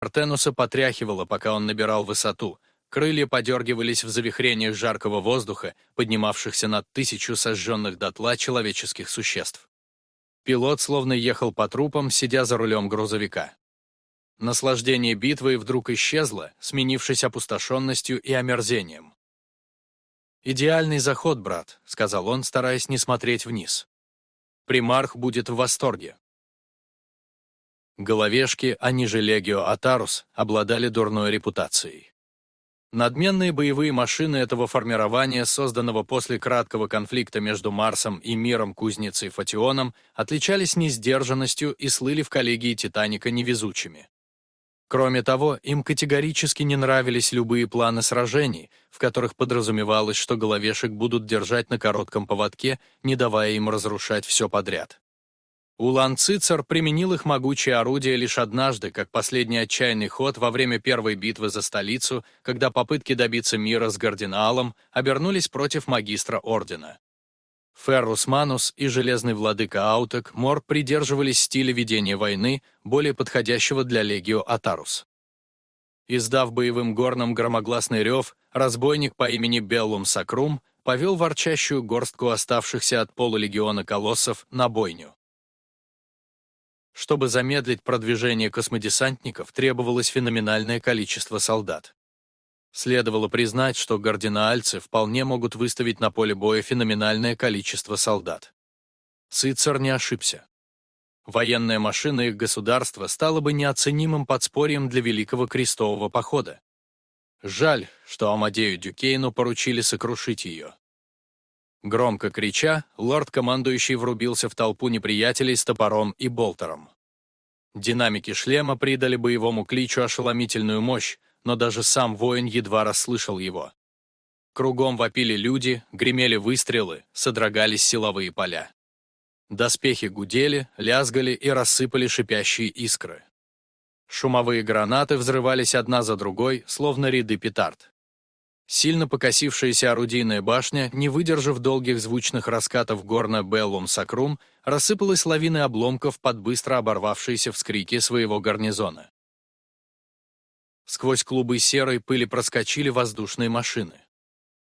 Артенуса потряхивало, пока он набирал высоту. Крылья подергивались в завихрениях жаркого воздуха, поднимавшихся над тысячу сожженных дотла человеческих существ. Пилот словно ехал по трупам, сидя за рулем грузовика. Наслаждение битвы вдруг исчезло, сменившись опустошенностью и омерзением. «Идеальный заход, брат», — сказал он, стараясь не смотреть вниз. «Примарх будет в восторге». Головешки, они же Легио Атарус, обладали дурной репутацией. Надменные боевые машины этого формирования, созданного после краткого конфликта между Марсом и миром кузницей Фатионом, отличались несдержанностью и слыли в коллегии Титаника невезучими. Кроме того, им категорически не нравились любые планы сражений, в которых подразумевалось, что головешек будут держать на коротком поводке, не давая им разрушать все подряд. Улан Цицер применил их могучее орудие лишь однажды, как последний отчаянный ход во время первой битвы за столицу, когда попытки добиться мира с Гардиналом обернулись против магистра Ордена. Феррус Манус и Железный Владыка Аутек Мор придерживались стиля ведения войны, более подходящего для Легио Атарус. Издав боевым горном громогласный рев, разбойник по имени Беллум Сакрум повел ворчащую горстку оставшихся от полулегиона колоссов на бойню. Чтобы замедлить продвижение космодесантников, требовалось феноменальное количество солдат. Следовало признать, что гардинаальцы вполне могут выставить на поле боя феноменальное количество солдат. Цицер не ошибся. Военная машина их государства стала бы неоценимым подспорьем для Великого Крестового похода. Жаль, что Амадею Дюкейну поручили сокрушить ее. Громко крича, лорд-командующий врубился в толпу неприятелей с топором и болтером. Динамики шлема придали боевому кличу ошеломительную мощь, но даже сам воин едва расслышал его. Кругом вопили люди, гремели выстрелы, содрогались силовые поля. Доспехи гудели, лязгали и рассыпали шипящие искры. Шумовые гранаты взрывались одна за другой, словно ряды петард. Сильно покосившаяся орудийная башня, не выдержав долгих звучных раскатов горна Беллум Сакрум, рассыпалась лавиной обломков под быстро оборвавшиеся вскрики своего гарнизона. Сквозь клубы серой пыли проскочили воздушные машины.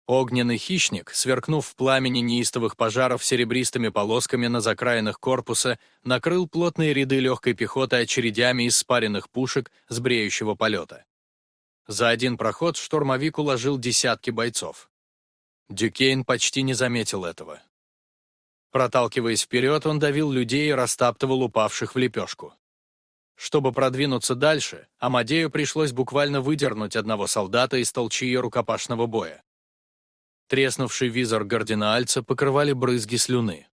Огненный хищник, сверкнув в пламени неистовых пожаров серебристыми полосками на закраинах корпуса, накрыл плотные ряды легкой пехоты очередями из спаренных пушек с бреющего полета. За один проход штурмовик уложил десятки бойцов. Дюкейн почти не заметил этого. Проталкиваясь вперед, он давил людей и растаптывал упавших в лепешку. Чтобы продвинуться дальше, Амадею пришлось буквально выдернуть одного солдата из толчии рукопашного боя. Треснувший визор гардинаальца покрывали брызги слюны.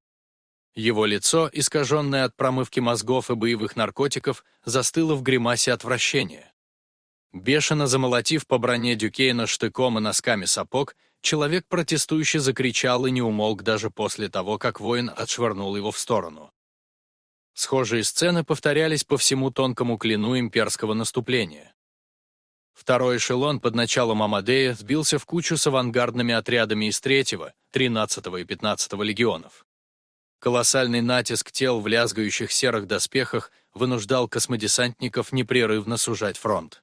Его лицо, искаженное от промывки мозгов и боевых наркотиков, застыло в гримасе отвращения. Бешено замолотив по броне Дюкейна штыком и носками сапог, человек протестующе закричал и не умолк даже после того, как воин отшвырнул его в сторону. Схожие сцены повторялись по всему тонкому клину имперского наступления. Второй эшелон под началом Амадея сбился в кучу с авангардными отрядами из 3-го, 13-го и 15-го легионов. Колоссальный натиск тел в лязгающих серых доспехах вынуждал космодесантников непрерывно сужать фронт.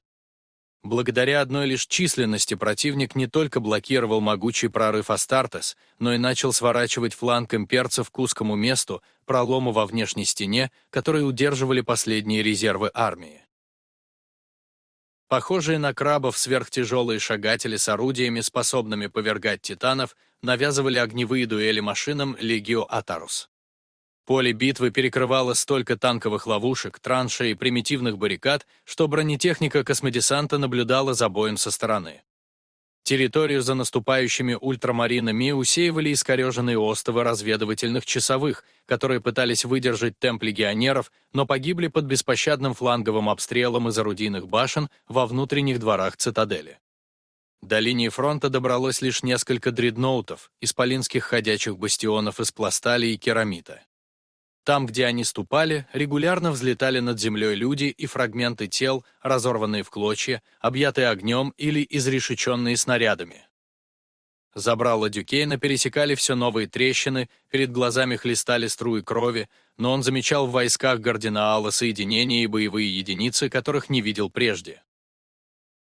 Благодаря одной лишь численности противник не только блокировал могучий прорыв Астартес, но и начал сворачивать фланг имперцев к узкому месту, пролому во внешней стене, которые удерживали последние резервы армии. Похожие на крабов сверхтяжелые шагатели с орудиями, способными повергать титанов, навязывали огневые дуэли машинам Легио Атарус. Поле битвы перекрывало столько танковых ловушек, траншей и примитивных баррикад, что бронетехника космодесанта наблюдала за боем со стороны. Территорию за наступающими ультрамаринами усеивали искореженные остовы разведывательных часовых, которые пытались выдержать темп легионеров, но погибли под беспощадным фланговым обстрелом из орудийных башен во внутренних дворах цитадели. До линии фронта добралось лишь несколько дредноутов, исполинских ходячих бастионов из пластали и керамита. Там, где они ступали, регулярно взлетали над землей люди и фрагменты тел, разорванные в клочья, объятые огнем или изрешеченные снарядами. Забрала Дюкейна пересекали все новые трещины, перед глазами хлестали струи крови, но он замечал в войсках Гардинаала соединения и боевые единицы, которых не видел прежде.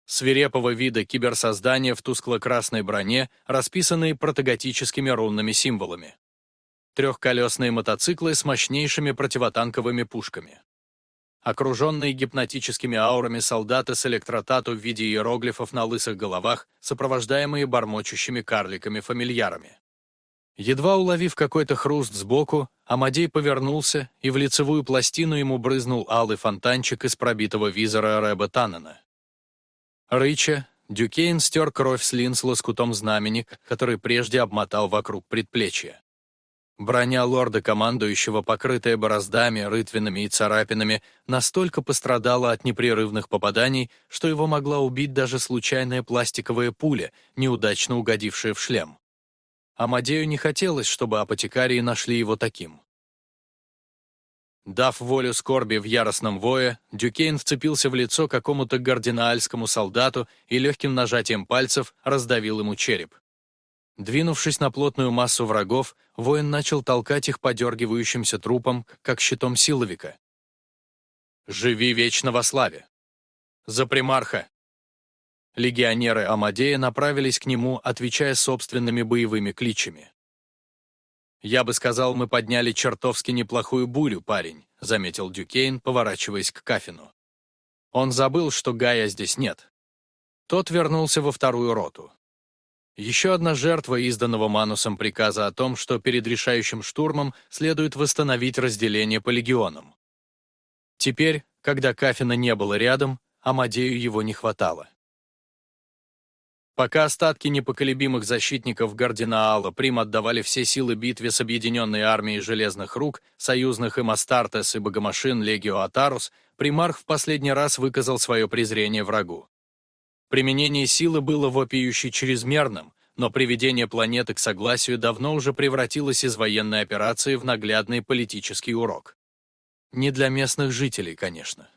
Свирепого вида киберсоздания в тускло-красной броне, расписанные протоготическими рунными символами. Трехколесные мотоциклы с мощнейшими противотанковыми пушками. Окруженные гипнотическими аурами солдаты с электротату в виде иероглифов на лысых головах, сопровождаемые бормочущими карликами-фамильярами. Едва уловив какой-то хруст сбоку, Амадей повернулся, и в лицевую пластину ему брызнул алый фонтанчик из пробитого визора Рэба Таннена. Рыча, Дюкейн стер кровь с линз лоскутом знамени, который прежде обмотал вокруг предплечья. Броня лорда-командующего, покрытая бороздами, рытвинами и царапинами, настолько пострадала от непрерывных попаданий, что его могла убить даже случайная пластиковая пуля, неудачно угодившая в шлем. Амадею не хотелось, чтобы апотекарии нашли его таким. Дав волю скорби в яростном вое, Дюкейн вцепился в лицо какому-то гардинаальскому солдату и легким нажатием пальцев раздавил ему череп. Двинувшись на плотную массу врагов, воин начал толкать их подергивающимся трупом, как щитом силовика. «Живи вечно во славе!» «За примарха!» Легионеры Амадея направились к нему, отвечая собственными боевыми кличами. «Я бы сказал, мы подняли чертовски неплохую бурю, парень», — заметил Дюкейн, поворачиваясь к Кафину. Он забыл, что Гая здесь нет. Тот вернулся во вторую роту. Еще одна жертва изданного Манусом приказа о том, что перед решающим штурмом следует восстановить разделение по легионам. Теперь, когда Кафина не было рядом, Амадею его не хватало. Пока остатки непоколебимых защитников Гардинаала Прим отдавали все силы битве с объединенной армией Железных Рук, союзных им Астартес и Богомашин Легио Атарус, примарх в последний раз выказал свое презрение врагу. Применение силы было вопиюще чрезмерным, но приведение планеты к согласию давно уже превратилось из военной операции в наглядный политический урок. Не для местных жителей, конечно.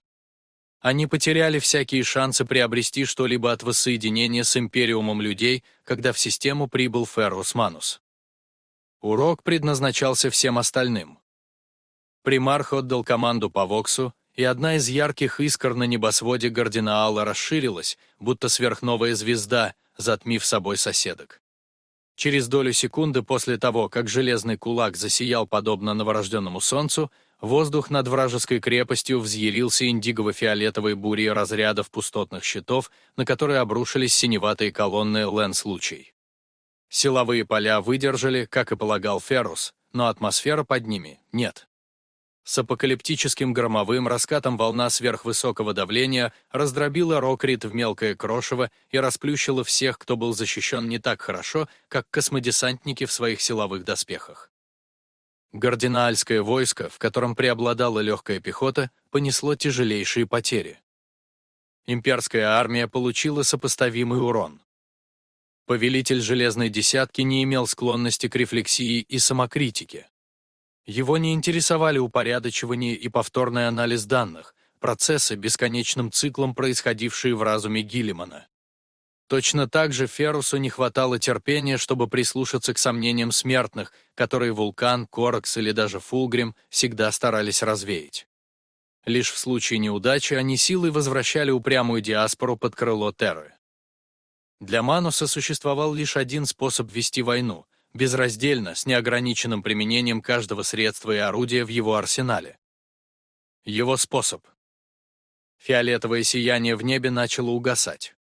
Они потеряли всякие шансы приобрести что-либо от воссоединения с Империумом людей, когда в систему прибыл Феррус Манус. Урок предназначался всем остальным. Примарх отдал команду по Воксу, и одна из ярких искр на небосводе Гардинаала расширилась, будто сверхновая звезда, затмив собой соседок. Через долю секунды после того, как железный кулак засиял подобно новорожденному солнцу, воздух над вражеской крепостью взъярился индигово-фиолетовой бурей разрядов пустотных щитов, на которые обрушились синеватые колонны Лэнс-лучей. Силовые поля выдержали, как и полагал Феррус, но атмосфера под ними нет. С апокалиптическим громовым раскатом волна сверхвысокого давления раздробила Рокрит в мелкое крошево и расплющила всех, кто был защищен не так хорошо, как космодесантники в своих силовых доспехах. Гардинаальское войско, в котором преобладала легкая пехота, понесло тяжелейшие потери. Имперская армия получила сопоставимый урон. Повелитель Железной Десятки не имел склонности к рефлексии и самокритике. Его не интересовали упорядочивание и повторный анализ данных, процессы, бесконечным циклом происходившие в разуме Гиллимана. Точно так же Ферусу не хватало терпения, чтобы прислушаться к сомнениям смертных, которые Вулкан, Коракс или даже Фулгрим всегда старались развеять. Лишь в случае неудачи они силой возвращали упрямую диаспору под крыло Терры. Для Мануса существовал лишь один способ вести войну — безраздельно, с неограниченным применением каждого средства и орудия в его арсенале. Его способ. Фиолетовое сияние в небе начало угасать.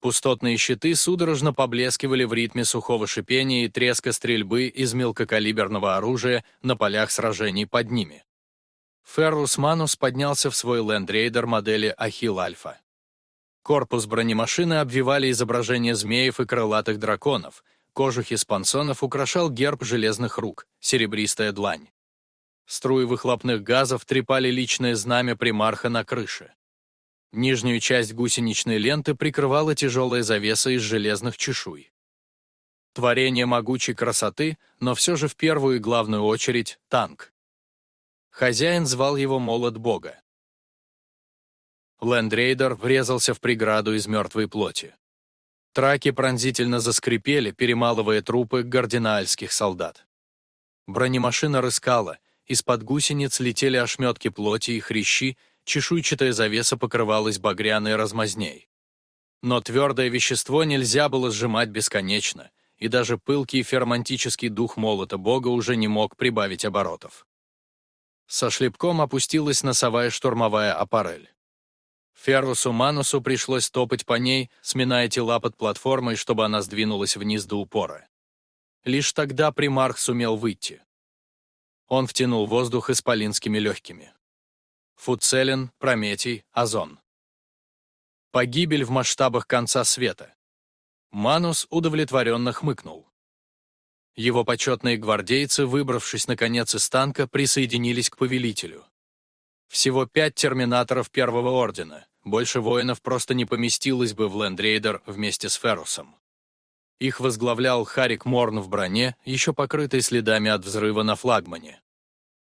Пустотные щиты судорожно поблескивали в ритме сухого шипения и треска стрельбы из мелкокалиберного оружия на полях сражений под ними. Феррус Манус поднялся в свой лендрейдер модели Ахилл Альфа. Корпус бронемашины обвивали изображения змеев и крылатых драконов, кожух из украшал герб железных рук, серебристая длань. Струи выхлопных газов трепали личное знамя примарха на крыше. Нижнюю часть гусеничной ленты прикрывала тяжелая завеса из железных чешуй. Творение могучей красоты, но все же в первую и главную очередь танк. Хозяин звал его молот бога. Лендрейдер врезался в преграду из мертвой плоти. Траки пронзительно заскрипели, перемалывая трупы гардинаальских солдат. Бронемашина рыскала, из-под гусениц летели ошметки плоти и хрящи, чешуйчатая завеса покрывалась багряной размазней. Но твердое вещество нельзя было сжимать бесконечно, и даже пылкий фермантический дух молота бога уже не мог прибавить оборотов. Со шлепком опустилась носовая штурмовая аппарель. Феррусу Манусу пришлось топать по ней, сминая тела под платформой, чтобы она сдвинулась вниз до упора. Лишь тогда примарх сумел выйти. Он втянул воздух исполинскими легкими. Фуцелин, Прометий, Озон. Погибель в масштабах конца света. Манус удовлетворенно хмыкнул. Его почетные гвардейцы, выбравшись наконец из танка, присоединились к повелителю. Всего пять терминаторов Первого Ордена, больше воинов просто не поместилось бы в Лендрейдер вместе с Феррусом. Их возглавлял Харик Морн в броне, еще покрытой следами от взрыва на флагмане.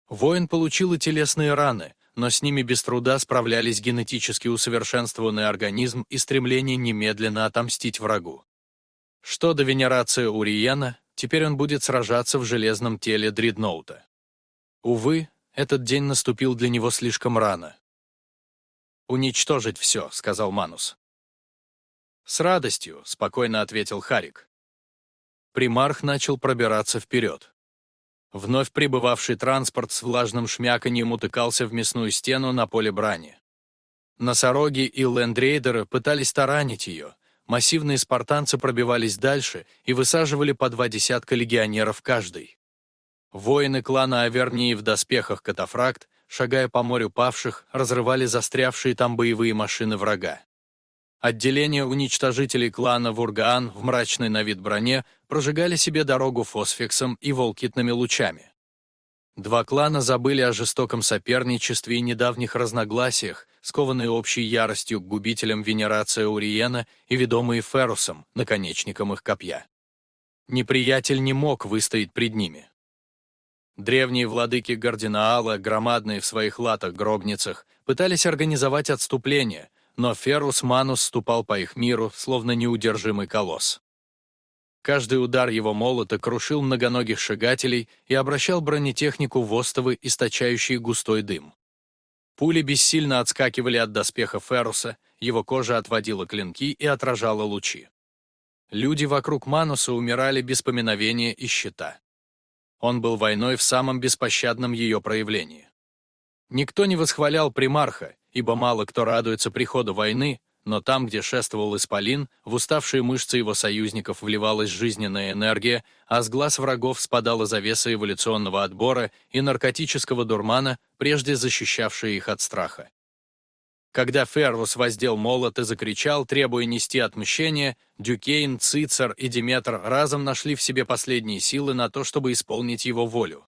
Воин получил и телесные раны, но с ними без труда справлялись генетически усовершенствованный организм и стремление немедленно отомстить врагу. Что до венерации Уриена, теперь он будет сражаться в железном теле Дредноута. Увы, этот день наступил для него слишком рано. «Уничтожить все», — сказал Манус. «С радостью», — спокойно ответил Харик. Примарх начал пробираться вперед. Вновь прибывавший транспорт с влажным шмяканьем утыкался в мясную стену на поле брани. Носороги и лендрейдеры пытались таранить ее, массивные спартанцы пробивались дальше и высаживали по два десятка легионеров каждый. Воины клана Авернии в доспехах катафракт, шагая по морю павших, разрывали застрявшие там боевые машины врага. Отделения уничтожителей клана Вургаан в мрачной на вид броне прожигали себе дорогу фосфиксом и волкитными лучами. Два клана забыли о жестоком соперничестве и недавних разногласиях, скованные общей яростью к губителям Венерация Уриена и ведомые Ферусом, наконечником их копья. Неприятель не мог выстоять пред ними. Древние владыки Гардинаала, громадные в своих латах-гробницах, пытались организовать отступление, но Ферус Манус ступал по их миру, словно неудержимый колосс. Каждый удар его молота крушил многоногих шагателей и обращал бронетехнику в остовы, источающие густой дым. Пули бессильно отскакивали от доспеха Феруса, его кожа отводила клинки и отражала лучи. Люди вокруг Мануса умирали без поминовения и щита. Он был войной в самом беспощадном ее проявлении. Никто не восхвалял примарха, ибо мало кто радуется приходу войны, но там, где шествовал Исполин, в уставшие мышцы его союзников вливалась жизненная энергия, а с глаз врагов спадала завеса эволюционного отбора и наркотического дурмана, прежде защищавшая их от страха. Когда Феррус воздел молот и закричал, требуя нести отмщение, Дюкейн, Цицер и Диметр разом нашли в себе последние силы на то, чтобы исполнить его волю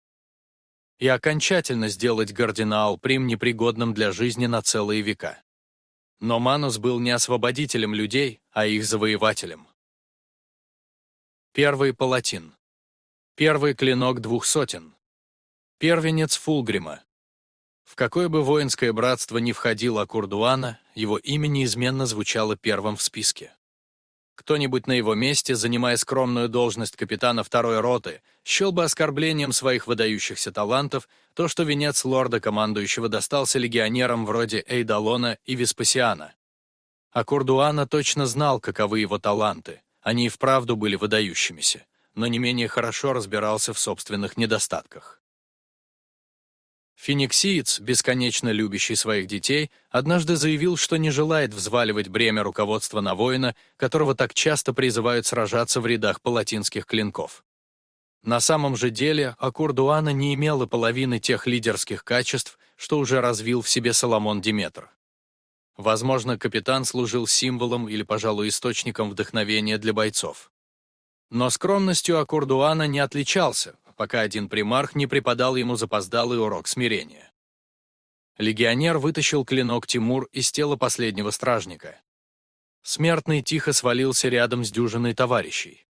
и окончательно сделать Гардинаал Прим непригодным для жизни на целые века. Но Манус был не освободителем людей, а их завоевателем. Первый палатин. Первый клинок двух сотен. Первенец Фулгрима. В какое бы воинское братство ни входил Акурдуана, его имя неизменно звучало первым в списке. Кто-нибудь на его месте, занимая скромную должность капитана второй роты, счел бы оскорблением своих выдающихся талантов то, что венец лорда-командующего достался легионерам вроде Эйдалона и Веспасиана. А Курдуана точно знал, каковы его таланты, они и вправду были выдающимися, но не менее хорошо разбирался в собственных недостатках. Фениксиец, бесконечно любящий своих детей, однажды заявил, что не желает взваливать бремя руководства на воина, которого так часто призывают сражаться в рядах палатинских клинков. На самом же деле Акурдуана не имела половины тех лидерских качеств, что уже развил в себе Соломон Диметр. Возможно, капитан служил символом или, пожалуй, источником вдохновения для бойцов. Но скромностью Акурдуана не отличался, пока один примарх не преподал ему запоздалый урок смирения. Легионер вытащил клинок Тимур из тела последнего стражника. Смертный тихо свалился рядом с дюжиной товарищей.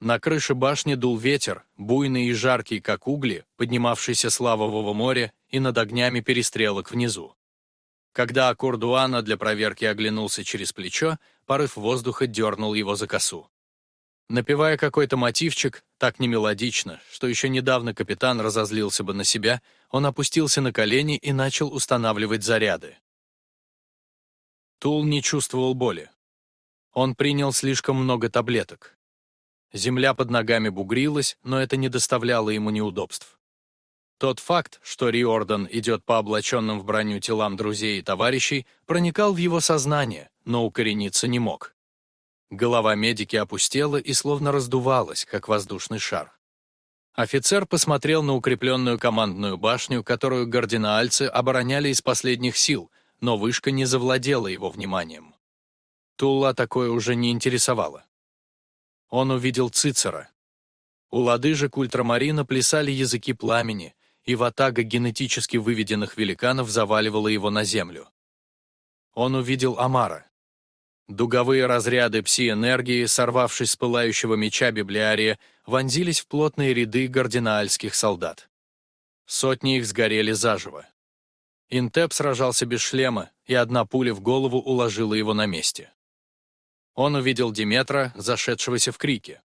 На крыше башни дул ветер, буйный и жаркий, как угли, поднимавшийся с лавового моря и над огнями перестрелок внизу. Когда Акурдуана для проверки оглянулся через плечо, порыв воздуха дернул его за косу. Напевая какой-то мотивчик, так немелодично, что еще недавно капитан разозлился бы на себя, он опустился на колени и начал устанавливать заряды. Тул не чувствовал боли. Он принял слишком много таблеток. Земля под ногами бугрилась, но это не доставляло ему неудобств. Тот факт, что Риордан идет по облаченным в броню телам друзей и товарищей, проникал в его сознание, но укорениться не мог. Голова медики опустела и словно раздувалась, как воздушный шар. Офицер посмотрел на укрепленную командную башню, которую гардинаальцы обороняли из последних сил, но вышка не завладела его вниманием. Тула такое уже не интересовало. Он увидел Цицера. У лодыжек ультрамарина плясали языки пламени, и ватага генетически выведенных великанов заваливала его на землю. Он увидел Амара. Дуговые разряды пси-энергии, сорвавшись с пылающего меча библиария, вонзились в плотные ряды гардинаальских солдат. Сотни их сгорели заживо. Интеп сражался без шлема, и одна пуля в голову уложила его на месте. Он увидел Диметра, зашедшегося в крике.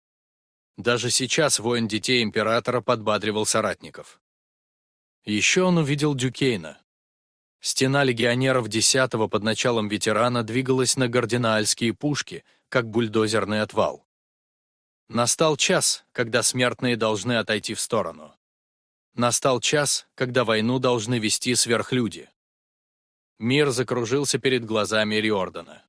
Даже сейчас воин детей императора подбадривал соратников. Еще он увидел Дюкейна. Стена легионеров десятого под началом ветерана двигалась на гардинаальские пушки, как бульдозерный отвал. Настал час, когда смертные должны отойти в сторону. Настал час, когда войну должны вести сверхлюди. Мир закружился перед глазами Риордана.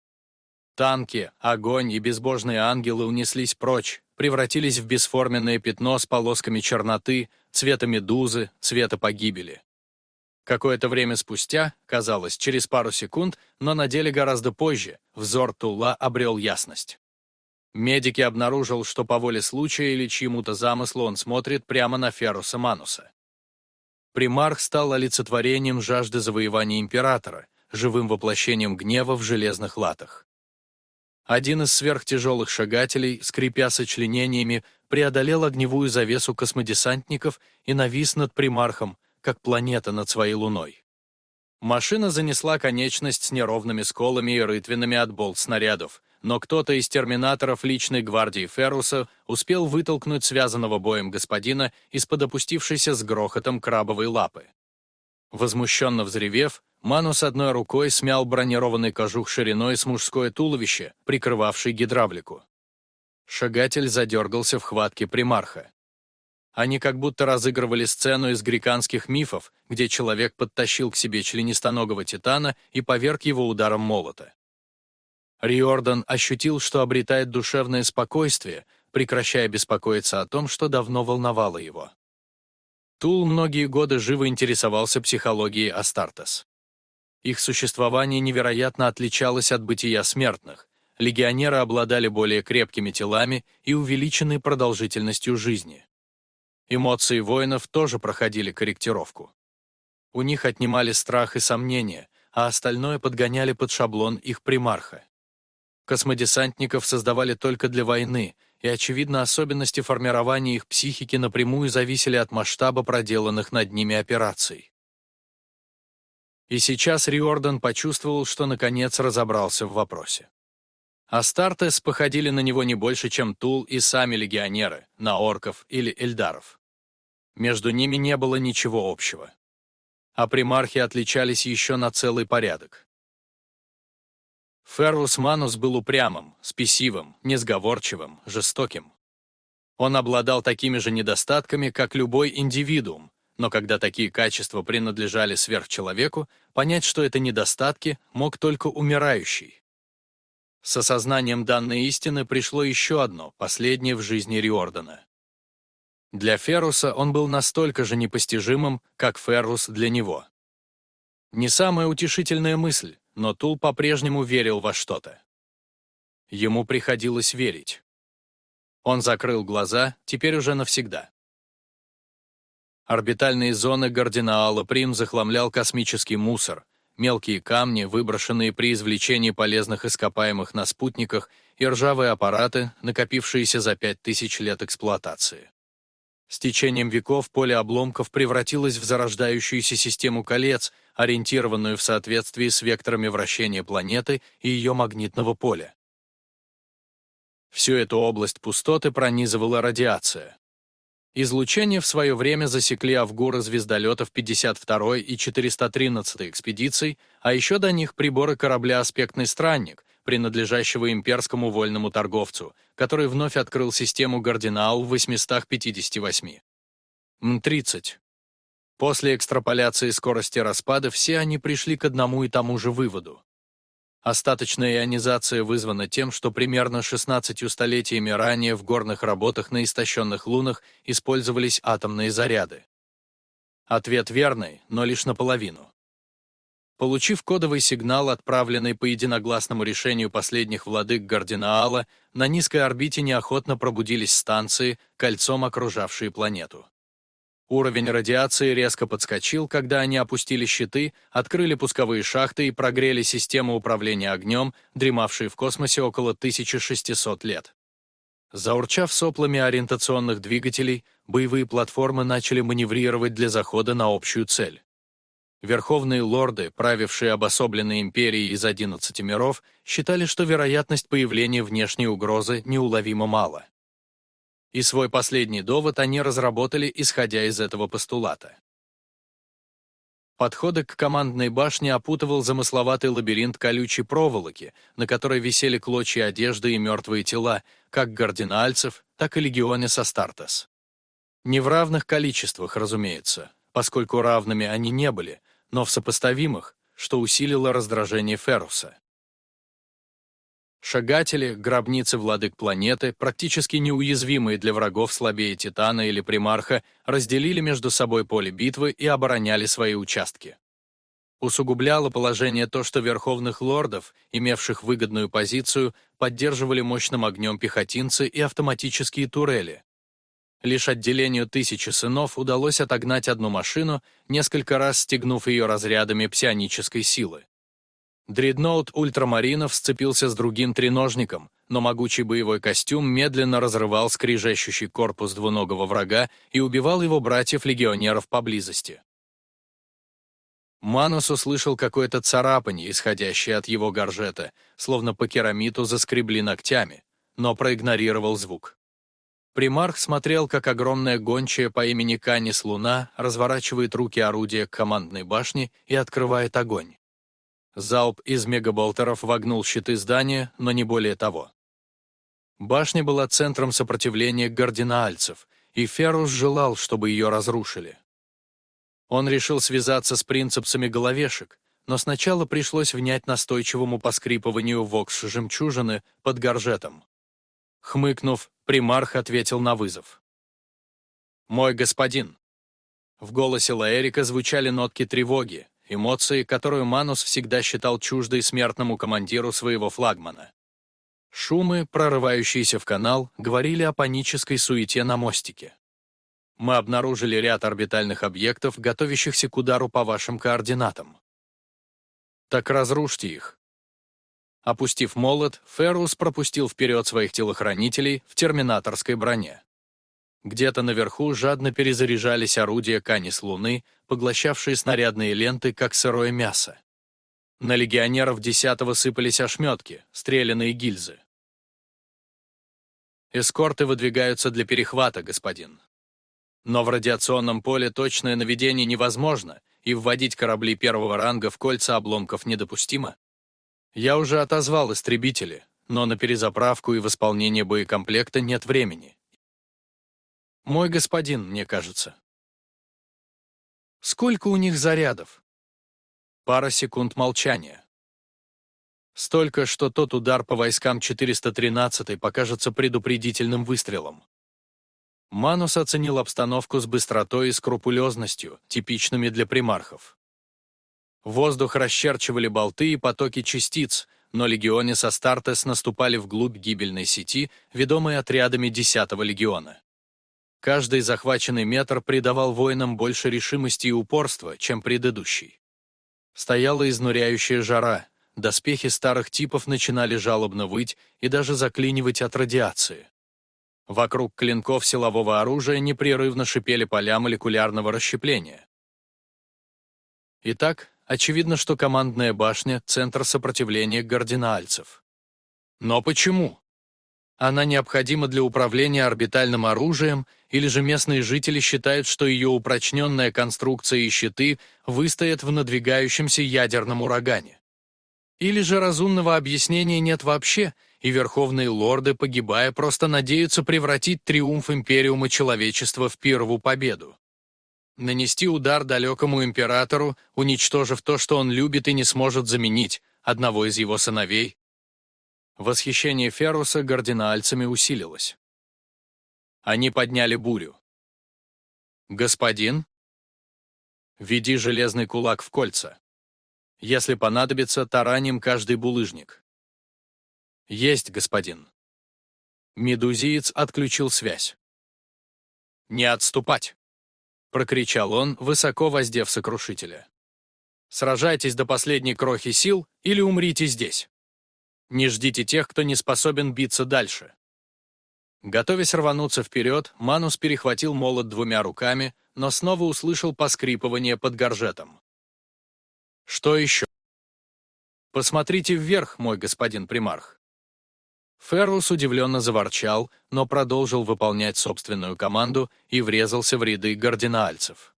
Танки, огонь и безбожные ангелы унеслись прочь, превратились в бесформенное пятно с полосками черноты, цвета медузы, цвета погибели. Какое-то время спустя, казалось, через пару секунд, но на деле гораздо позже, взор Тула обрел ясность. Медики обнаружил, что по воле случая или чьему-то замыслу он смотрит прямо на Феруса Мануса. Примарх стал олицетворением жажды завоевания императора, живым воплощением гнева в железных латах. Один из сверхтяжелых шагателей, скрипя сочленениями, преодолел огневую завесу космодесантников и навис над примархом, как планета над своей луной. Машина занесла конечность с неровными сколами и рытвинами от болт снарядов, но кто-то из терминаторов личной гвардии Ферруса успел вытолкнуть связанного боем господина из-под опустившейся с грохотом крабовой лапы. Возмущенно взревев, Манус одной рукой смял бронированный кожух шириной с мужское туловище, прикрывавший гидравлику. Шагатель задергался в хватке примарха. Они как будто разыгрывали сцену из греканских мифов, где человек подтащил к себе членистоногого титана и поверг его ударом молота. Риордан ощутил, что обретает душевное спокойствие, прекращая беспокоиться о том, что давно волновало его. Тул многие годы живо интересовался психологией Астартес. Их существование невероятно отличалось от бытия смертных. Легионеры обладали более крепкими телами и увеличенной продолжительностью жизни. Эмоции воинов тоже проходили корректировку. У них отнимали страх и сомнения, а остальное подгоняли под шаблон их примарха. Космодесантников создавали только для войны, и, очевидно, особенности формирования их психики напрямую зависели от масштаба проделанных над ними операций. И сейчас Риордан почувствовал, что наконец разобрался в вопросе. Астартес походили на него не больше, чем Тул и сами легионеры, на орков или эльдаров. Между ними не было ничего общего. А примархи отличались еще на целый порядок. Феррус Манус был упрямым, спесивым, несговорчивым, жестоким. Он обладал такими же недостатками, как любой индивидуум, но когда такие качества принадлежали сверхчеловеку, понять, что это недостатки, мог только умирающий. С осознанием данной истины пришло еще одно, последнее в жизни Риордана. Для Ферруса он был настолько же непостижимым, как Феррус для него. Не самая утешительная мысль, но Тул по-прежнему верил во что-то. Ему приходилось верить. Он закрыл глаза, теперь уже навсегда. Орбитальные зоны Гардинаала Прим захламлял космический мусор, мелкие камни, выброшенные при извлечении полезных ископаемых на спутниках, и ржавые аппараты, накопившиеся за пять тысяч лет эксплуатации. С течением веков поле обломков превратилось в зарождающуюся систему колец, ориентированную в соответствии с векторами вращения планеты и ее магнитного поля. Всю эту область пустоты пронизывала радиация. Излучение в свое время засекли Авгуры звездолетов 52 и 413 экспедиций, а еще до них приборы корабля «Аспектный странник», принадлежащего имперскому вольному торговцу, который вновь открыл систему Гардинаал в 858. М-30. После экстраполяции скорости распада все они пришли к одному и тому же выводу. Остаточная ионизация вызвана тем, что примерно 16 столетиями ранее в горных работах на истощенных лунах использовались атомные заряды. Ответ верный, но лишь наполовину. Получив кодовый сигнал, отправленный по единогласному решению последних владык Гардинаала, на низкой орбите неохотно пробудились станции, кольцом окружавшие планету. Уровень радиации резко подскочил, когда они опустили щиты, открыли пусковые шахты и прогрели систему управления огнем, дремавшие в космосе около 1600 лет. Заурчав соплами ориентационных двигателей, боевые платформы начали маневрировать для захода на общую цель. Верховные лорды, правившие обособленной империей из 11 миров, считали, что вероятность появления внешней угрозы неуловимо мала. И свой последний довод они разработали, исходя из этого постулата. Подходы к командной башне опутывал замысловатый лабиринт колючей проволоки, на которой висели клочья одежды и мертвые тела, как гардинальцев, так и легионес Астартес. Не в равных количествах, разумеется, поскольку равными они не были, но в сопоставимых, что усилило раздражение Феруса. Шагатели, гробницы владык планеты, практически неуязвимые для врагов слабее Титана или Примарха, разделили между собой поле битвы и обороняли свои участки. Усугубляло положение то, что верховных лордов, имевших выгодную позицию, поддерживали мощным огнем пехотинцы и автоматические турели. Лишь отделению тысячи сынов удалось отогнать одну машину, несколько раз стегнув ее разрядами псионической силы. Дредноут ультрамаринов сцепился с другим треножником, но могучий боевой костюм медленно разрывал скрижащущий корпус двуногого врага и убивал его братьев-легионеров поблизости. Манус услышал какое-то царапанье, исходящее от его горжета, словно по керамиту заскребли ногтями, но проигнорировал звук. Примарх смотрел, как огромная гончая по имени Канис Луна разворачивает руки орудия к командной башне и открывает огонь. Залп из мегаболтеров вогнул щиты здания, но не более того. Башня была центром сопротивления гардинаальцев, и Ферус желал, чтобы ее разрушили. Он решил связаться с принципсами головешек, но сначала пришлось внять настойчивому поскрипыванию вокс-жемчужины под горжетом. Хмыкнув, примарх ответил на вызов. «Мой господин». В голосе Лаэрика звучали нотки тревоги, эмоции, которую Манус всегда считал чуждой смертному командиру своего флагмана. Шумы, прорывающиеся в канал, говорили о панической суете на мостике. Мы обнаружили ряд орбитальных объектов, готовящихся к удару по вашим координатам. Так разрушьте их. Опустив молот, Феррус пропустил вперед своих телохранителей в терминаторской броне. Где-то наверху жадно перезаряжались орудия Канис Луны, поглощавшие снарядные ленты, как сырое мясо. На легионеров десятого сыпались ошметки, стреляные гильзы. Эскорты выдвигаются для перехвата, господин. Но в радиационном поле точное наведение невозможно, и вводить корабли первого ранга в кольца обломков недопустимо. Я уже отозвал истребители, но на перезаправку и восполнение боекомплекта нет времени. Мой господин, мне кажется. Сколько у них зарядов? Пара секунд молчания. Столько, что тот удар по войскам 413 покажется предупредительным выстрелом. Манус оценил обстановку с быстротой и скрупулезностью, типичными для примархов. Воздух расчерчивали болты и потоки частиц, но легионе со Стартес наступали вглубь гибельной сети, ведомые отрядами 10-го легиона. Каждый захваченный метр придавал воинам больше решимости и упорства, чем предыдущий. Стояла изнуряющая жара, доспехи старых типов начинали жалобно выть и даже заклинивать от радиации. Вокруг клинков силового оружия непрерывно шипели поля молекулярного расщепления. Итак, очевидно, что командная башня — центр сопротивления гардинаальцев. Но почему? Она необходима для управления орбитальным оружием, или же местные жители считают, что ее упрочненная конструкция и щиты выстоят в надвигающемся ядерном урагане. Или же разумного объяснения нет вообще, и верховные лорды, погибая, просто надеются превратить триумф Империума человечества в первую победу. Нанести удар далекому императору, уничтожив то, что он любит и не сможет заменить, одного из его сыновей. Восхищение Ферруса гардинальцами усилилось. Они подняли бурю. «Господин?» «Веди железный кулак в кольца. Если понадобится, тараним каждый булыжник». «Есть, господин». Медузиец отключил связь. «Не отступать!» — прокричал он, высоко воздев сокрушителя. «Сражайтесь до последней крохи сил или умрите здесь. Не ждите тех, кто не способен биться дальше». Готовясь рвануться вперед, Манус перехватил молот двумя руками, но снова услышал поскрипывание под горжетом. «Что еще?» «Посмотрите вверх, мой господин примарх». Феррус удивленно заворчал, но продолжил выполнять собственную команду и врезался в ряды гардинаальцев.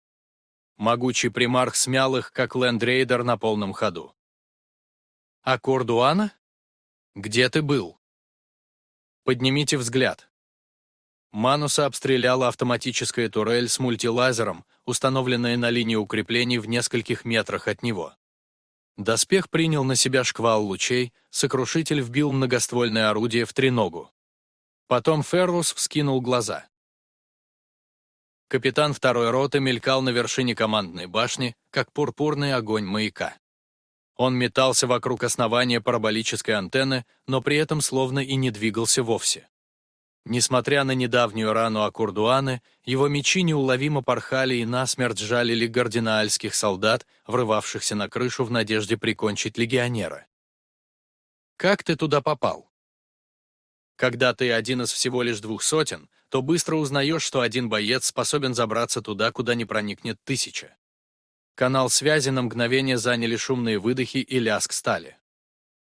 Могучий примарх смял их, как лендрейдер на полном ходу. «А Кордуана? Где ты был?» «Поднимите взгляд», Мануса обстреляла автоматическая турель с мультилазером, установленная на линии укреплений в нескольких метрах от него. Доспех принял на себя шквал лучей, сокрушитель вбил многоствольное орудие в треногу. Потом Феррус вскинул глаза. Капитан второй роты мелькал на вершине командной башни, как пурпурный огонь маяка. Он метался вокруг основания параболической антенны, но при этом словно и не двигался вовсе. Несмотря на недавнюю рану Акурдуаны, его мечи неуловимо порхали и насмерть жалили гардинаальских солдат, врывавшихся на крышу в надежде прикончить легионера. «Как ты туда попал?» Когда ты один из всего лишь двух сотен, то быстро узнаешь, что один боец способен забраться туда, куда не проникнет тысяча. Канал связи на мгновение заняли шумные выдохи и лязг стали.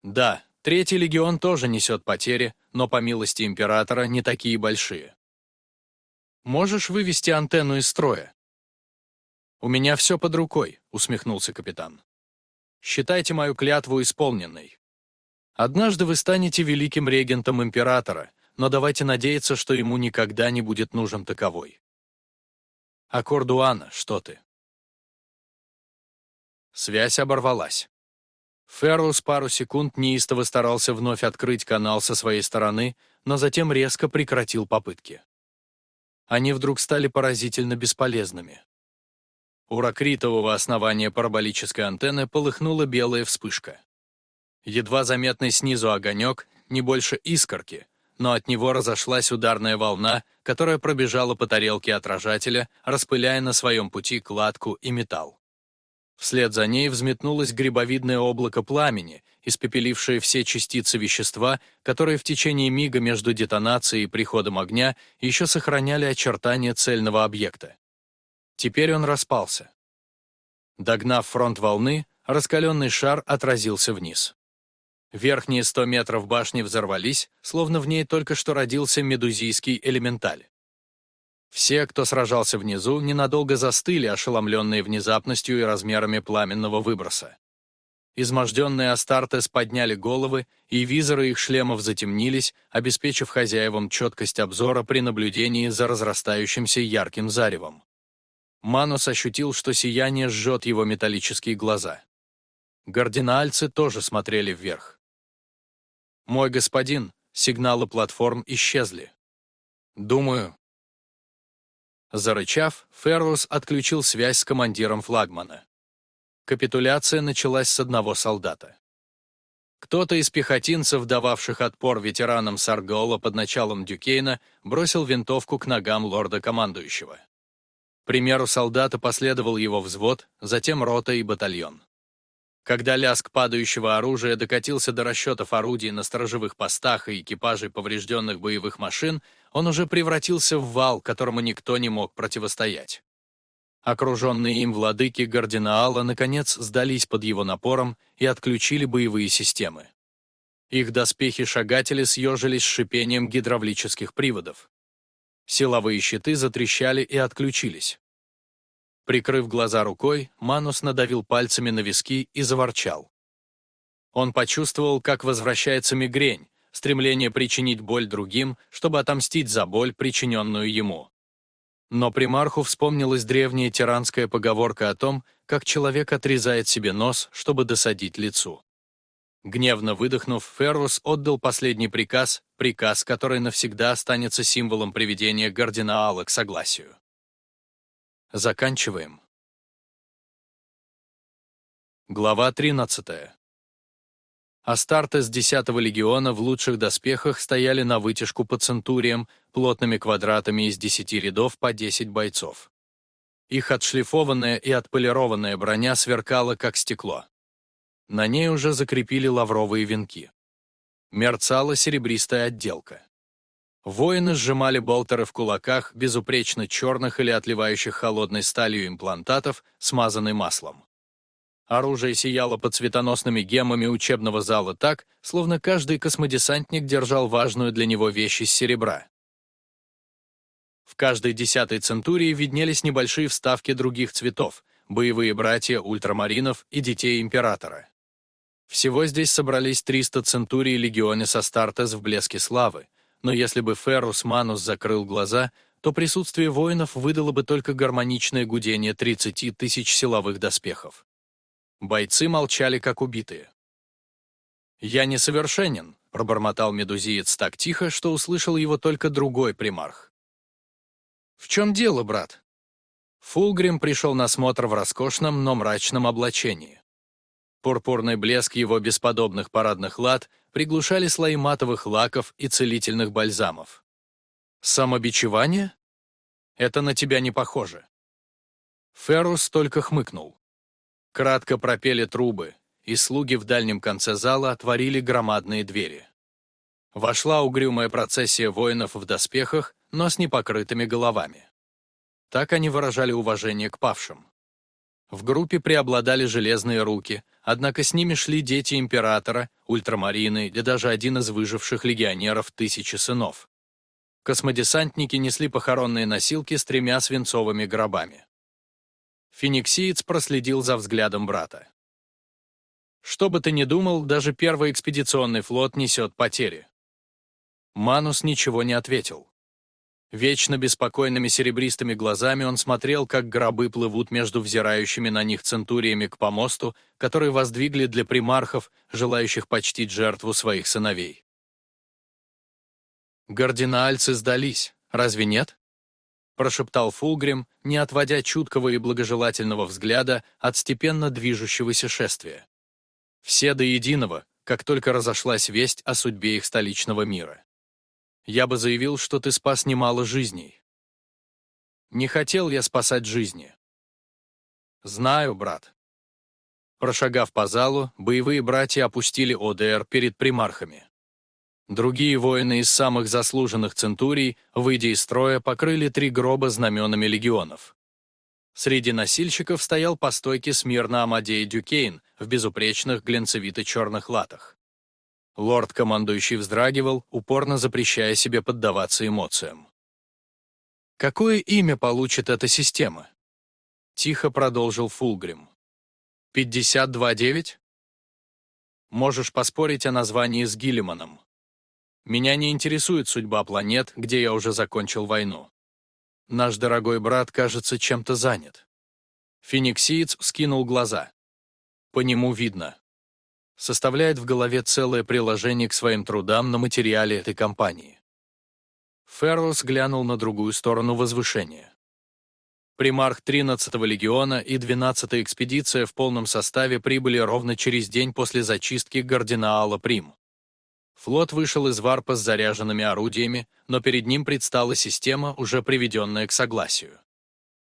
Да, Третий легион тоже несет потери, но по милости императора не такие большие. Можешь вывести антенну из строя? У меня все под рукой, усмехнулся капитан. Считайте мою клятву исполненной. Однажды вы станете великим регентом императора, но давайте надеяться, что ему никогда не будет нужен таковой. А Кордуана, что ты? Связь оборвалась. Феррус пару секунд неистово старался вновь открыть канал со своей стороны, но затем резко прекратил попытки. Они вдруг стали поразительно бесполезными. У ракритового основания параболической антенны полыхнула белая вспышка. Едва заметный снизу огонек, не больше искорки, но от него разошлась ударная волна, которая пробежала по тарелке отражателя, распыляя на своем пути кладку и металл. Вслед за ней взметнулось грибовидное облако пламени, испепелившее все частицы вещества, которые в течение мига между детонацией и приходом огня еще сохраняли очертания цельного объекта. Теперь он распался. Догнав фронт волны, раскаленный шар отразился вниз. Верхние 100 метров башни взорвались, словно в ней только что родился медузийский элементаль. Все, кто сражался внизу, ненадолго застыли, ошеломленные внезапностью и размерами пламенного выброса. Изможденные Астартес подняли головы, и визоры их шлемов затемнились, обеспечив хозяевам четкость обзора при наблюдении за разрастающимся ярким заревом. Манус ощутил, что сияние жжет его металлические глаза. Гардинальцы тоже смотрели вверх. «Мой господин, сигналы платформ исчезли. Думаю, Зарычав, Феррус отключил связь с командиром флагмана. Капитуляция началась с одного солдата. Кто-то из пехотинцев, дававших отпор ветеранам Саргола под началом Дюкейна, бросил винтовку к ногам лорда-командующего. примеру солдата последовал его взвод, затем рота и батальон. Когда лязг падающего оружия докатился до расчетов орудий на сторожевых постах и экипажей поврежденных боевых машин, он уже превратился в вал, которому никто не мог противостоять. Окруженные им владыки Гардинаала наконец сдались под его напором и отключили боевые системы. Их доспехи-шагатели съежились с шипением гидравлических приводов. Силовые щиты затрещали и отключились. Прикрыв глаза рукой, Манус надавил пальцами на виски и заворчал. Он почувствовал, как возвращается мигрень, стремление причинить боль другим, чтобы отомстить за боль, причиненную ему. Но примарху вспомнилась древняя тиранская поговорка о том, как человек отрезает себе нос, чтобы досадить лицу. Гневно выдохнув, Феррус отдал последний приказ, приказ, который навсегда останется символом приведения Гардинаала к согласию. Заканчиваем. Глава 13. Астартес 10-го легиона в лучших доспехах стояли на вытяжку по центуриям, плотными квадратами из 10 рядов по 10 бойцов. Их отшлифованная и отполированная броня сверкала, как стекло. На ней уже закрепили лавровые венки. Мерцала серебристая отделка. Воины сжимали болтеры в кулаках безупречно черных или отливающих холодной сталью имплантатов, смазанной маслом. Оружие сияло под цветоносными геммами учебного зала так, словно каждый космодесантник держал важную для него вещь из серебра. В каждой десятой центурии виднелись небольшие вставки других цветов, боевые братья ультрамаринов и детей императора. Всего здесь собрались 300 центурий легионис Астартес в блеске славы, но если бы Феррус Манус закрыл глаза, то присутствие воинов выдало бы только гармоничное гудение 30 тысяч силовых доспехов. Бойцы молчали, как убитые. «Я несовершенен», — пробормотал медузиец так тихо, что услышал его только другой примарх. «В чем дело, брат?» Фулгрим пришел на смотр в роскошном, но мрачном облачении. Пурпурный блеск его бесподобных парадных лад приглушали слои матовых лаков и целительных бальзамов. «Самобичевание? Это на тебя не похоже». Феррус только хмыкнул. Кратко пропели трубы, и слуги в дальнем конце зала отворили громадные двери. Вошла угрюмая процессия воинов в доспехах, но с непокрытыми головами. Так они выражали уважение к павшим. В группе преобладали железные руки, однако с ними шли дети императора, ультрамарины и даже один из выживших легионеров Тысячи Сынов. Космодесантники несли похоронные носилки с тремя свинцовыми гробами. Фениксиец проследил за взглядом брата. Что бы ты ни думал, даже первый экспедиционный флот несет потери. Манус ничего не ответил. Вечно беспокойными серебристыми глазами он смотрел, как гробы плывут между взирающими на них центуриями к помосту, который воздвигли для примархов, желающих почтить жертву своих сыновей. Гардинаальцы сдались, разве нет? Прошептал Фулгрим, не отводя чуткого и благожелательного взгляда от степенно движущегося шествия. Все до единого, как только разошлась весть о судьбе их столичного мира. Я бы заявил, что ты спас немало жизней. Не хотел я спасать жизни. Знаю, брат. Прошагав по залу, боевые братья опустили ОДР перед примархами. Другие воины из самых заслуженных центурий, выйдя из строя, покрыли три гроба знаменами легионов. Среди носильщиков стоял по стойке смирно Амадей Дюкейн в безупречных глянцевито-черных латах. Лорд-командующий вздрагивал, упорно запрещая себе поддаваться эмоциям. «Какое имя получит эта система?» Тихо продолжил Фулгрим. «52-9?» Можешь поспорить о названии с Гиллиманом. Меня не интересует судьба планет, где я уже закончил войну. Наш дорогой брат, кажется, чем-то занят. Фениксиец вскинул глаза. По нему видно. Составляет в голове целое приложение к своим трудам на материале этой компании. Феррус глянул на другую сторону возвышения. Примарх 13-го легиона и 12-я экспедиция в полном составе прибыли ровно через день после зачистки Гардинаала Прим. Флот вышел из варпа с заряженными орудиями, но перед ним предстала система, уже приведенная к согласию.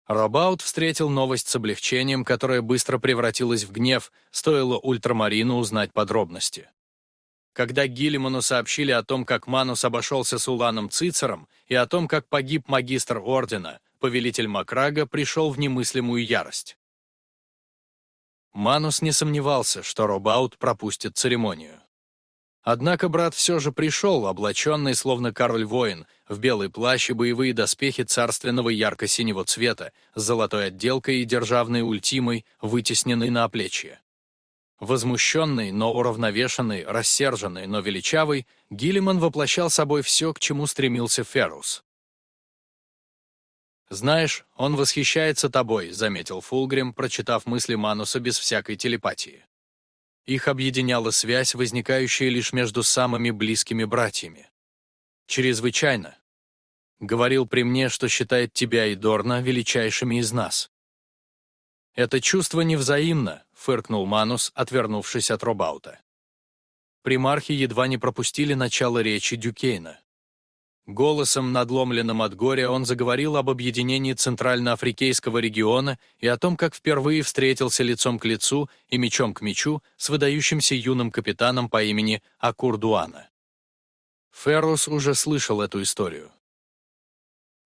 Робаут встретил новость с облегчением, которая быстро превратилась в гнев, стоило Ультрамарину узнать подробности. Когда Гиллиману сообщили о том, как Манус обошелся с Уланом Цицером, и о том, как погиб магистр Ордена, повелитель Макрага пришел в немыслимую ярость. Манус не сомневался, что Робаут пропустит церемонию. Однако брат все же пришел, облаченный, словно король-воин, в белый плащ и боевые доспехи царственного ярко-синего цвета, с золотой отделкой и державной ультимой, вытесненной на оплечье. Возмущенный, но уравновешенный, рассерженный, но величавый, Гиллиман воплощал собой все, к чему стремился Феррус. «Знаешь, он восхищается тобой», — заметил Фулгрим, прочитав мысли Мануса без всякой телепатии. Их объединяла связь, возникающая лишь между самыми близкими братьями. «Чрезвычайно. Говорил при мне, что считает тебя и Дорна величайшими из нас». «Это чувство невзаимно», — фыркнул Манус, отвернувшись от Робаута. Примархи едва не пропустили начало речи Дюкейна. Голосом, надломленным от горя, он заговорил об объединении Центральноафрикейского региона и о том, как впервые встретился лицом к лицу и мечом к мечу с выдающимся юным капитаном по имени Акурдуана. Феррус уже слышал эту историю.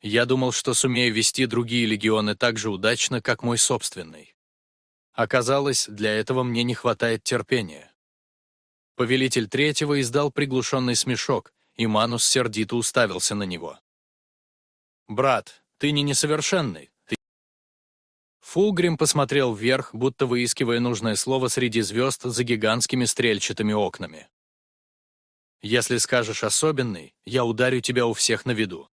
Я думал, что сумею вести другие легионы так же удачно, как мой собственный. Оказалось, для этого мне не хватает терпения. Повелитель третьего издал приглушенный смешок, и Манус сердито уставился на него. «Брат, ты не несовершенный, ты...» Фулгрим посмотрел вверх, будто выискивая нужное слово среди звезд за гигантскими стрельчатыми окнами. «Если скажешь особенный, я ударю тебя у всех на виду».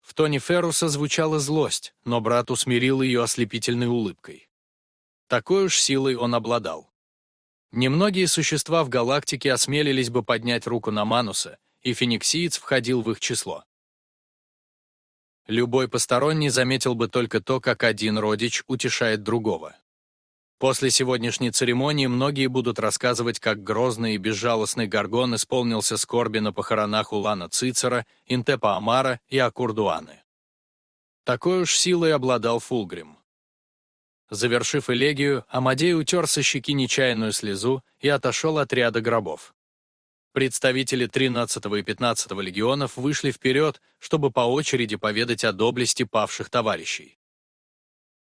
В тоне Ферруса звучала злость, но брат усмирил ее ослепительной улыбкой. Такой уж силой он обладал. Немногие существа в галактике осмелились бы поднять руку на Мануса, и фениксиец входил в их число. Любой посторонний заметил бы только то, как один родич утешает другого. После сегодняшней церемонии многие будут рассказывать, как грозный и безжалостный Гаргон исполнился скорби на похоронах Улана Цицера, Интепа Амара и Акурдуаны. Такой уж силой обладал Фулгрим. Завершив элегию, Амадей утер со щеки нечаянную слезу и отошел от ряда гробов. Представители 13 и 15 легионов вышли вперед, чтобы по очереди поведать о доблести павших товарищей.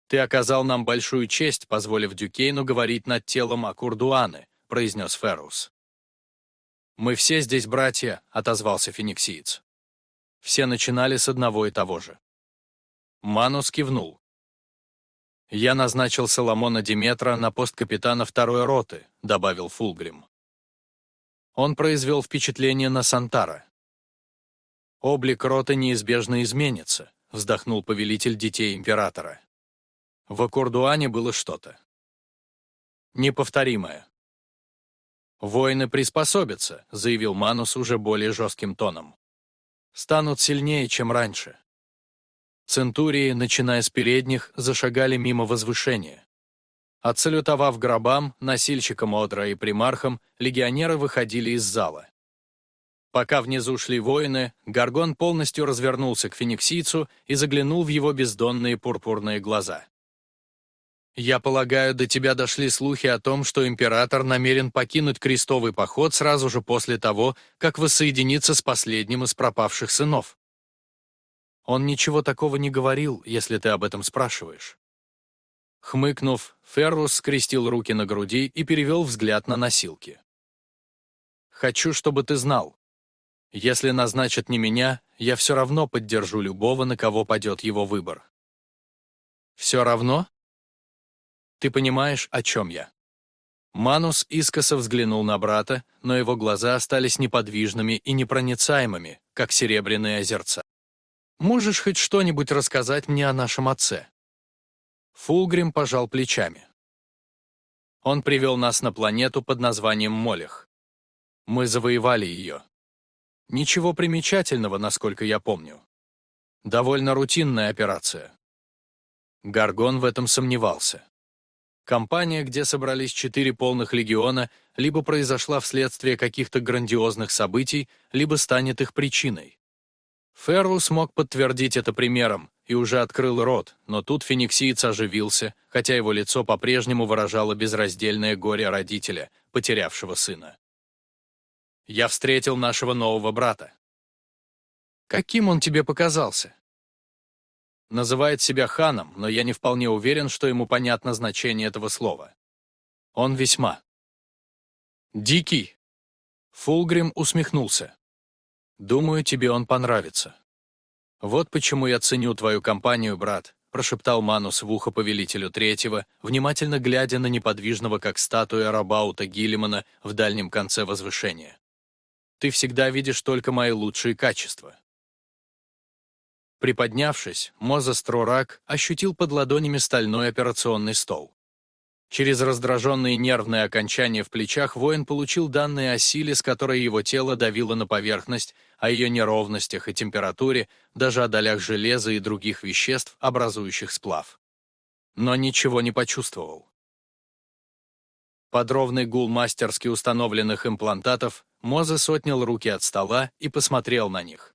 «Ты оказал нам большую честь, позволив Дюкейну говорить над телом Акурдуаны», — произнес Феррус. «Мы все здесь братья», — отозвался фениксиец. Все начинали с одного и того же. Манус кивнул. «Я назначил Соломона Диметра на пост капитана второй роты», — добавил Фулгрим. Он произвел впечатление на Сантара. «Облик роты неизбежно изменится», — вздохнул повелитель детей императора. В Аккордуане было что-то. Неповторимое. «Воины приспособятся», — заявил Манус уже более жестким тоном. «Станут сильнее, чем раньше». Центурии, начиная с передних, зашагали мимо возвышения. Отсалютовав гробам, носильщикам Одра и примархам, легионеры выходили из зала. Пока внизу шли воины, Гаргон полностью развернулся к фениксийцу и заглянул в его бездонные пурпурные глаза. «Я полагаю, до тебя дошли слухи о том, что император намерен покинуть крестовый поход сразу же после того, как воссоединиться с последним из пропавших сынов». Он ничего такого не говорил, если ты об этом спрашиваешь. Хмыкнув, Феррус скрестил руки на груди и перевел взгляд на носилки. «Хочу, чтобы ты знал. Если назначат не меня, я все равно поддержу любого, на кого падет его выбор». «Все равно?» «Ты понимаешь, о чем я?» Манус искоса взглянул на брата, но его глаза остались неподвижными и непроницаемыми, как серебряные озерца. «Можешь хоть что-нибудь рассказать мне о нашем отце?» Фулгрим пожал плечами. Он привел нас на планету под названием Молех. Мы завоевали ее. Ничего примечательного, насколько я помню. Довольно рутинная операция. Гаргон в этом сомневался. Компания, где собрались четыре полных легиона, либо произошла вследствие каких-то грандиозных событий, либо станет их причиной. Ферру смог подтвердить это примером и уже открыл рот, но тут фениксиец оживился, хотя его лицо по-прежнему выражало безраздельное горе родителя, потерявшего сына. «Я встретил нашего нового брата». «Каким он тебе показался?» Называет себя ханом, но я не вполне уверен, что ему понятно значение этого слова. Он весьма дикий. Фулгрим усмехнулся. Думаю, тебе он понравится. Вот почему я ценю твою компанию, брат, прошептал Манус в ухо повелителю третьего, внимательно глядя на неподвижного, как статуя Рабаута Гиллимана в дальнем конце возвышения. Ты всегда видишь только мои лучшие качества. Приподнявшись, Мозес Трурак ощутил под ладонями стальной операционный стол. Через раздраженные нервные окончания в плечах воин получил данные о силе, с которой его тело давило на поверхность, о ее неровностях и температуре, даже о долях железа и других веществ, образующих сплав. Но ничего не почувствовал. Под ровный гул мастерски установленных имплантатов Мозес отнял руки от стола и посмотрел на них.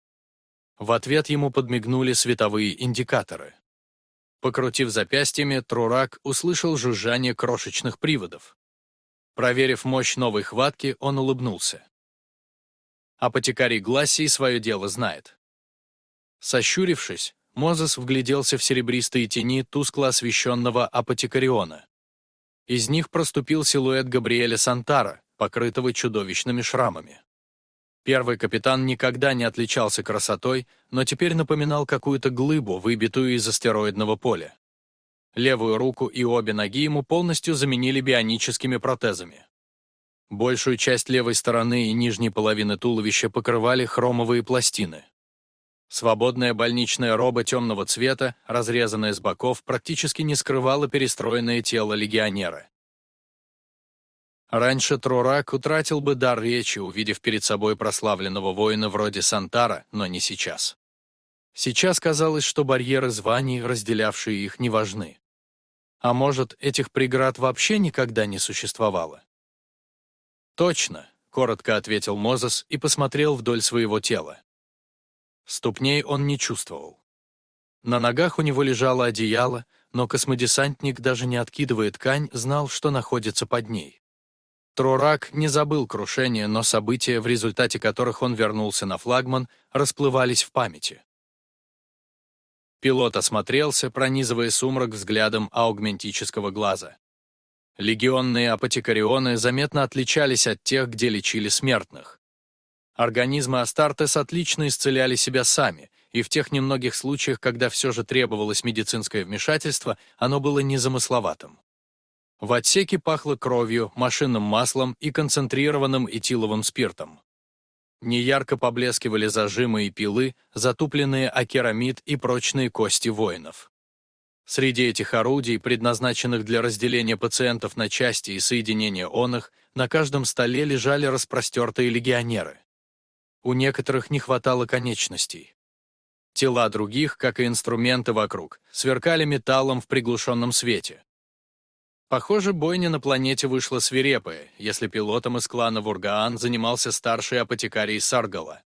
В ответ ему подмигнули световые индикаторы. Покрутив запястьями, Трурак услышал жужжание крошечных приводов. Проверив мощь новой хватки, он улыбнулся. Апотекарий Глассий свое дело знает. Сощурившись, Мозес вгляделся в серебристые тени тускло освещенного апотекариона. Из них проступил силуэт Габриэля Сантара, покрытого чудовищными шрамами. Первый капитан никогда не отличался красотой, но теперь напоминал какую-то глыбу, выбитую из астероидного поля. Левую руку и обе ноги ему полностью заменили бионическими протезами. Большую часть левой стороны и нижней половины туловища покрывали хромовые пластины. Свободная больничная роба темного цвета, разрезанная с боков, практически не скрывала перестроенное тело легионера. Раньше Трурак утратил бы дар речи, увидев перед собой прославленного воина вроде Сантара, но не сейчас. Сейчас казалось, что барьеры званий, разделявшие их, не важны. А может, этих преград вообще никогда не существовало? «Точно», — коротко ответил Мозес и посмотрел вдоль своего тела. Ступней он не чувствовал. На ногах у него лежало одеяло, но космодесантник, даже не откидывая ткань, знал, что находится под ней. Трорак не забыл крушения, но события, в результате которых он вернулся на флагман, расплывались в памяти. Пилот осмотрелся, пронизывая сумрак взглядом аугментического глаза. Легионные апотекарионы заметно отличались от тех, где лечили смертных. Организмы Астартес отлично исцеляли себя сами, и в тех немногих случаях, когда все же требовалось медицинское вмешательство, оно было незамысловатым. В отсеке пахло кровью, машинным маслом и концентрированным этиловым спиртом. Неярко поблескивали зажимы и пилы, затупленные акерамид и прочные кости воинов. Среди этих орудий, предназначенных для разделения пациентов на части и соединения он их, на каждом столе лежали распростертые легионеры. У некоторых не хватало конечностей. Тела других, как и инструменты вокруг, сверкали металлом в приглушенном свете. Похоже, бойня на планете вышла свирепая, если пилотом из клана Вургаан занимался старший апотекарий Саргала.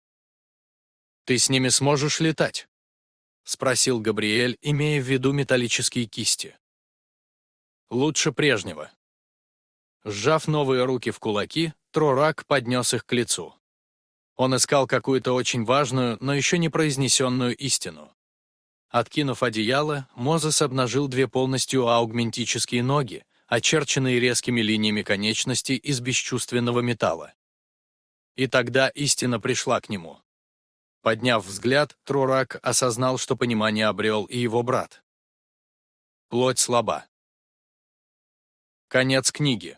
«Ты с ними сможешь летать?» — спросил Габриэль, имея в виду металлические кисти. «Лучше прежнего». Сжав новые руки в кулаки, Трорак поднес их к лицу. Он искал какую-то очень важную, но еще не произнесенную истину. Откинув одеяло, Мозес обнажил две полностью аугментические ноги, очерченные резкими линиями конечности из бесчувственного металла. И тогда истина пришла к нему. Подняв взгляд, Трурак осознал, что понимание обрел и его брат. Плоть слаба. Конец книги.